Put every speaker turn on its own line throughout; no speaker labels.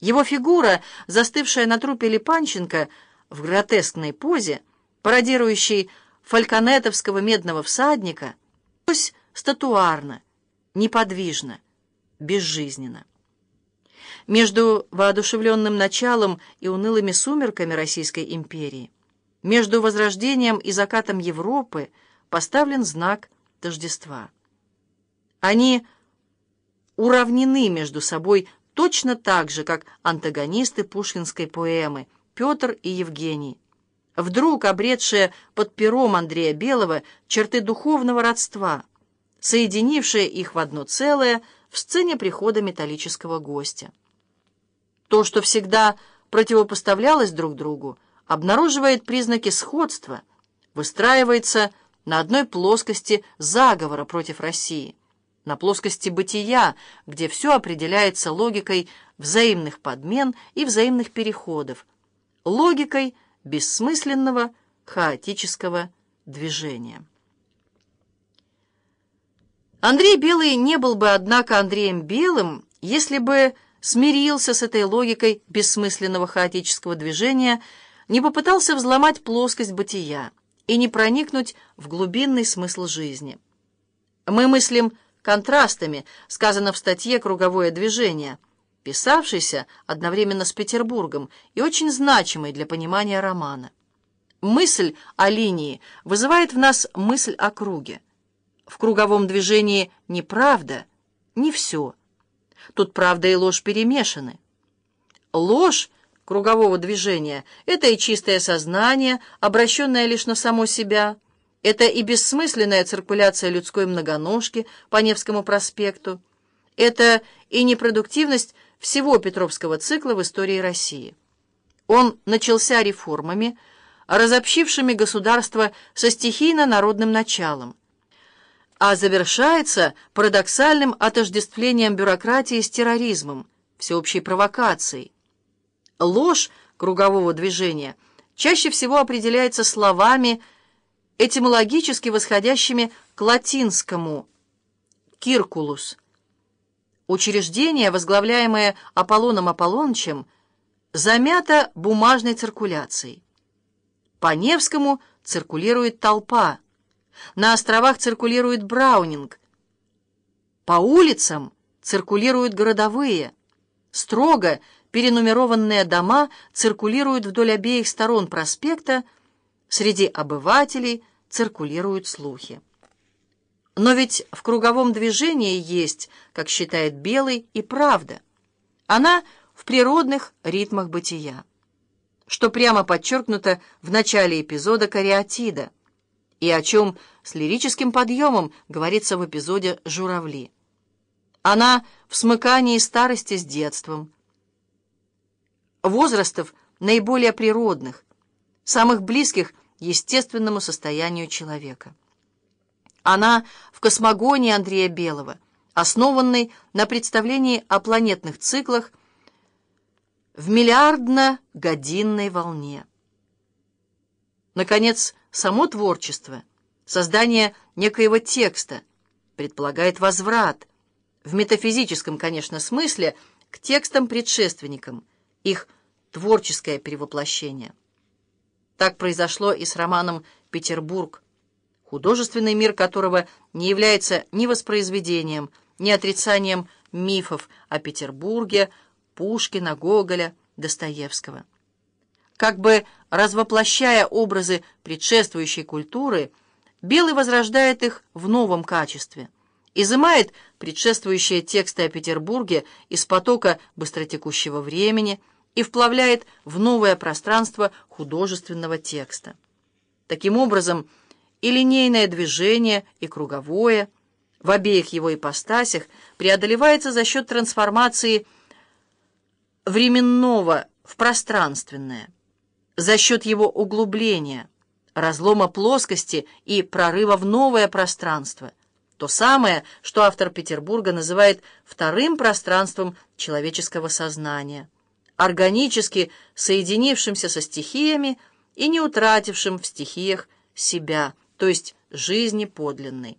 Его фигура, застывшая на трупе Липанченко в гротескной позе, пародирующей фальконетовского медного всадника, ось статуарно, неподвижно, безжизненно. Между воодушевленным началом и унылыми сумерками Российской империи, между возрождением и закатом Европы поставлен знак тождества. Они уравнены между собой точно так же, как антагонисты пушкинской поэмы Петр и Евгений, вдруг обретшие под пером Андрея Белого черты духовного родства, соединившие их в одно целое в сцене прихода металлического гостя. То, что всегда противопоставлялось друг другу, обнаруживает признаки сходства, выстраивается на одной плоскости заговора против России на плоскости бытия, где все определяется логикой взаимных подмен и взаимных переходов, логикой бессмысленного хаотического движения. Андрей Белый не был бы, однако, Андреем Белым, если бы смирился с этой логикой бессмысленного хаотического движения, не попытался взломать плоскость бытия и не проникнуть в глубинный смысл жизни. Мы мыслим контрастами, сказано в статье «Круговое движение», писавшейся одновременно с Петербургом и очень значимой для понимания романа. Мысль о линии вызывает в нас мысль о круге. В круговом движении не правда, не все. Тут правда и ложь перемешаны. Ложь кругового движения — это и чистое сознание, обращенное лишь на само себя — это и бессмысленная циркуляция людской многоножки по Невскому проспекту. Это и непродуктивность всего Петровского цикла в истории России. Он начался реформами, разобщившими государство со стихийно-народным началом, а завершается парадоксальным отождествлением бюрократии с терроризмом, всеобщей провокацией. Ложь кругового движения чаще всего определяется словами этимологически восходящими к латинскому «киркулус». Учреждение, возглавляемое Аполлоном Аполлонычем, замято бумажной циркуляцией. По Невскому циркулирует толпа. На островах циркулирует Браунинг. По улицам циркулируют городовые. Строго перенумерованные дома циркулируют вдоль обеих сторон проспекта, Среди обывателей циркулируют слухи. Но ведь в круговом движении есть, как считает Белый, и правда. Она в природных ритмах бытия, что прямо подчеркнуто в начале эпизода «Кариатида», и о чем с лирическим подъемом говорится в эпизоде «Журавли». Она в смыкании старости с детством, возрастов наиболее природных, самых близких естественному состоянию человека. Она в космогонии Андрея Белого, основанной на представлении о планетных циклах в миллиардно-годинной волне. Наконец, само творчество, создание некоего текста, предполагает возврат, в метафизическом, конечно, смысле, к текстам-предшественникам, их творческое перевоплощение. Так произошло и с романом «Петербург», художественный мир которого не является ни воспроизведением, ни отрицанием мифов о Петербурге, Пушкина, Гоголя, Достоевского. Как бы развоплощая образы предшествующей культуры, Белый возрождает их в новом качестве, изымает предшествующие тексты о Петербурге из потока быстротекущего времени – и вплавляет в новое пространство художественного текста. Таким образом, и линейное движение, и круговое в обеих его ипостасях преодолевается за счет трансформации временного в пространственное, за счет его углубления, разлома плоскости и прорыва в новое пространство, то самое, что автор Петербурга называет вторым пространством человеческого сознания – органически соединившимся со стихиями и не утратившим в стихиях себя, то есть жизни подлинной.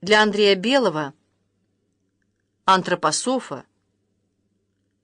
Для Андрея Белого, антропософа,